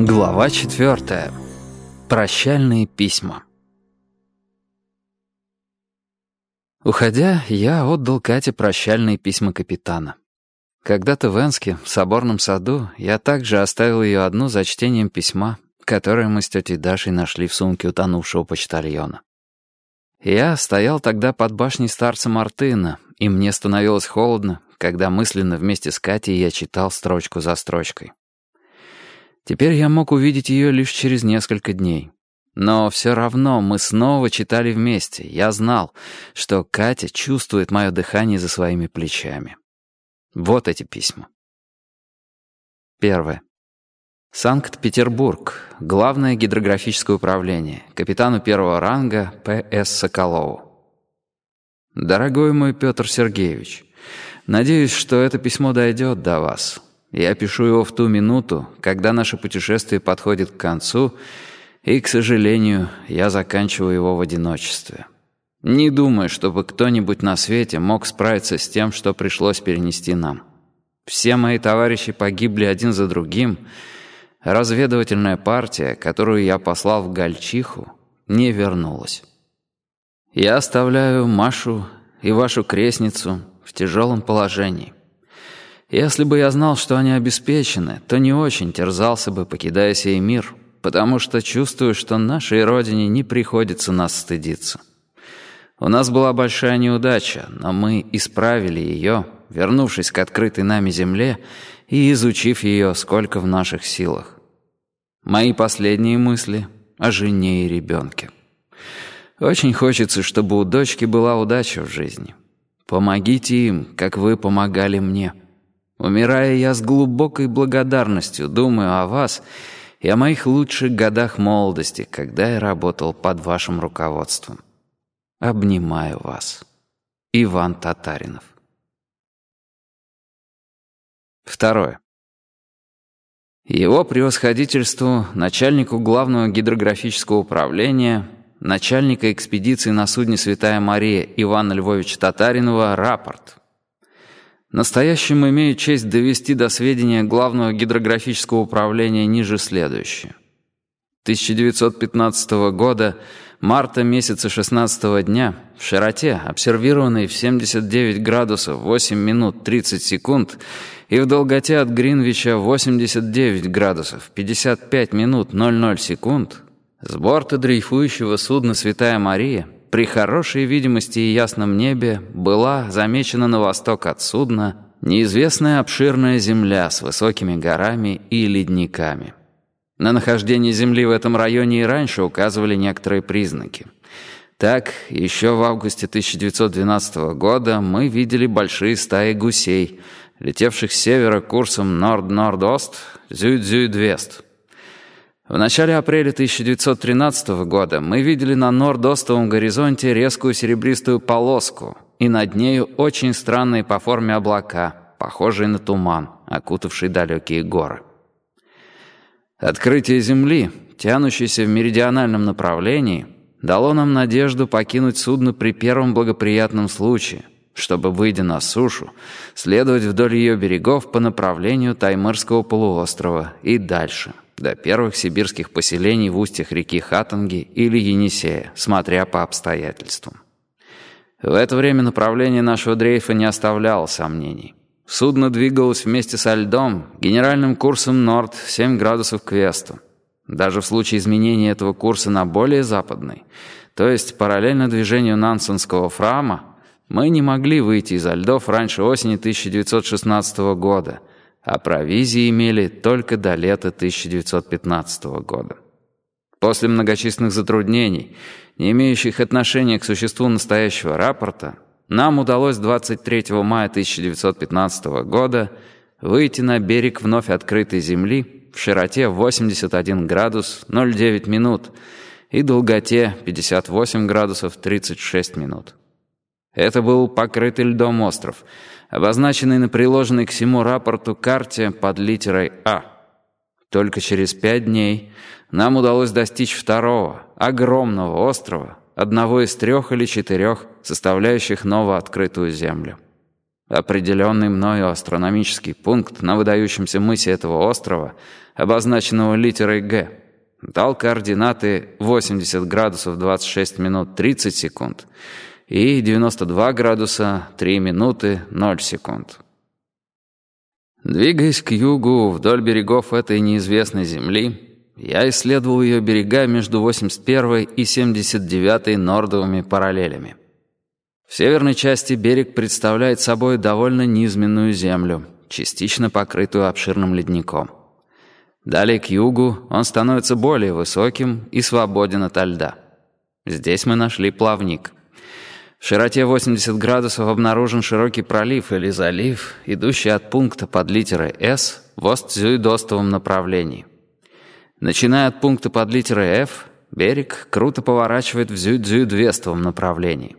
Глава четвертая. Прощальные письма. Уходя, я отдал Кате прощальные письма капитана. Когда-то в Энске, в соборном саду, я также оставил ее одну за чтением письма, которое мы с тетей Дашей нашли в сумке утонувшего почтальона. Я стоял тогда под башней старца Мартына, и мне становилось холодно, когда мысленно вместе с Катей я читал строчку за строчкой. Теперь я мог увидеть ее лишь через несколько дней. Но все равно мы снова читали вместе. Я знал, что Катя чувствует мое дыхание за своими плечами. Вот эти письма. Первое. Санкт-Петербург. Главное гидрографическое управление. Капитану первого ранга П.С. Соколову. Дорогой мой Петр Сергеевич, надеюсь, что это письмо дойдет до вас. Я пишу его в ту минуту, когда наше путешествие подходит к концу, и, к сожалению, я заканчиваю его в одиночестве. Не думаю, чтобы кто-нибудь на свете мог справиться с тем, что пришлось перенести нам. Все мои товарищи погибли один за другим. Разведывательная партия, которую я послал в Гальчиху, не вернулась. Я оставляю Машу и вашу крестницу в тяжелом положении. Если бы я знал, что они обеспечены, то не очень терзался бы, покидая сей мир, потому что чувствую, что нашей родине не приходится нас стыдиться. У нас была большая неудача, но мы исправили ее, вернувшись к открытой нами земле и изучив ее, сколько в наших силах. Мои последние мысли о жене и ребенке. Очень хочется, чтобы у дочки была удача в жизни. Помогите им, как вы помогали мне». Умирая, я с глубокой благодарностью думаю о вас и о моих лучших годах молодости, когда я работал под вашим руководством. Обнимаю вас. Иван Татаринов. Второе. Его превосходительству, начальнику главного гидрографического управления, начальника экспедиции на судне «Святая Мария» Ивана Львовича Татаринова, рапорт – Настоящим имею честь довести до сведения Главного гидрографического управления ниже следующее. 1915 года, марта месяца 16 дня, в широте, обсервированной в 79 градусов 8 минут 30 секунд, и в долготе от Гринвича 89 градусов 55 минут 00 секунд, с борта дрейфующего судна «Святая Мария» при хорошей видимости и ясном небе была замечена на восток от судна неизвестная обширная земля с высокими горами и ледниками. На нахождение Земли в этом районе и раньше указывали некоторые признаки. Так, еще в августе 1912 года мы видели большие стаи гусей, летевших с севера курсом норд-норд-ост, зюд-зюд-вест. В начале апреля 1913 года мы видели на норд-остовом горизонте резкую серебристую полоску, и над нею очень странные по форме облака, похожие на туман, окутавший далекие горы. Открытие Земли, тянущееся в меридиональном направлении, дало нам надежду покинуть судно при первом благоприятном случае, чтобы, выйдя на сушу, следовать вдоль ее берегов по направлению Таймырского полуострова и дальше – до первых сибирских поселений в устьях реки Хатанги или Енисея, смотря по обстоятельствам. В это время направление нашего дрейфа не оставляло сомнений. Судно двигалось вместе со льдом генеральным курсом норд 7 градусов к весту. Даже в случае изменения этого курса на более западный, то есть параллельно движению Нансенского фрама, мы не могли выйти из льдов раньше осени 1916 года – а провизии имели только до лета 1915 года. После многочисленных затруднений, не имеющих отношения к существу настоящего рапорта, нам удалось 23 мая 1915 года выйти на берег вновь открытой земли в широте 81 градус 09 минут и долготе 58 градусов 36 минут. Это был покрытый льдом остров — обозначенный на приложенной к всему рапорту карте под литерой «А». Только через пять дней нам удалось достичь второго, огромного острова, одного из трех или четырех, составляющих новооткрытую землю. Определенный мною астрономический пункт на выдающемся мысе этого острова, обозначенного литерой «Г», дал координаты 80 градусов 26 минут 30 секунд и 92 градуса 3 минуты 0 секунд. Двигаясь к югу вдоль берегов этой неизвестной земли, я исследовал ее берега между 81 и 79 нордовыми параллелями. В северной части берег представляет собой довольно низменную землю, частично покрытую обширным ледником. Далее к югу он становится более высоким и свободен от льда. Здесь мы нашли плавник. В широте 80 градусов обнаружен широкий пролив или залив, идущий от пункта под литерой «С» в ост-зюдостовом направлении. Начиная от пункта под литерой «Ф», берег круто поворачивает в зюд-зюд-вестовом направлении.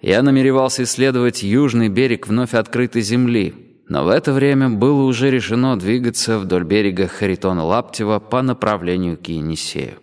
Я намеревался исследовать южный берег вновь открытой земли, но в это время было уже решено двигаться вдоль берега Харитона Лаптева по направлению к Енисею.